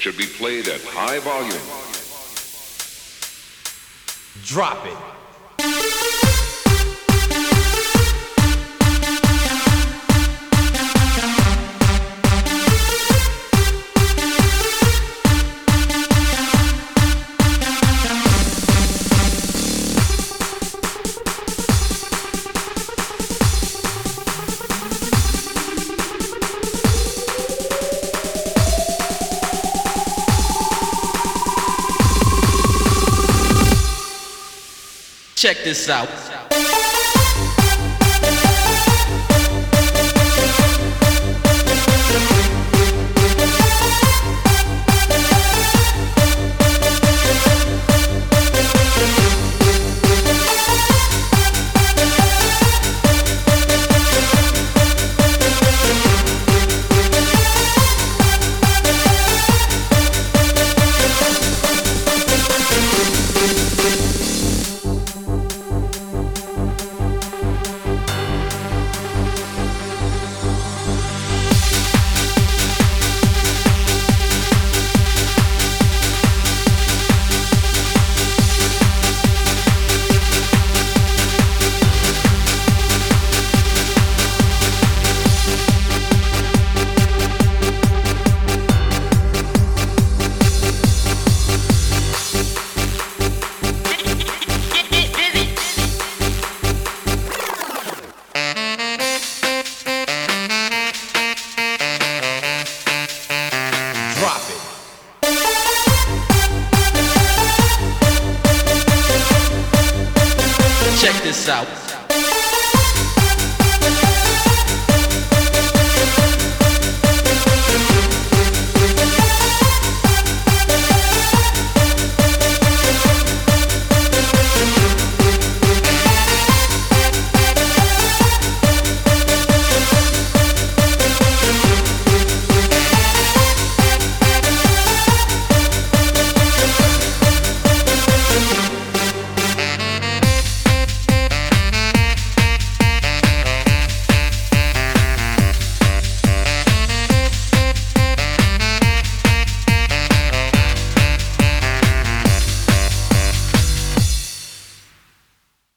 should be played at high volume. Drop it. Check this out. Check this out.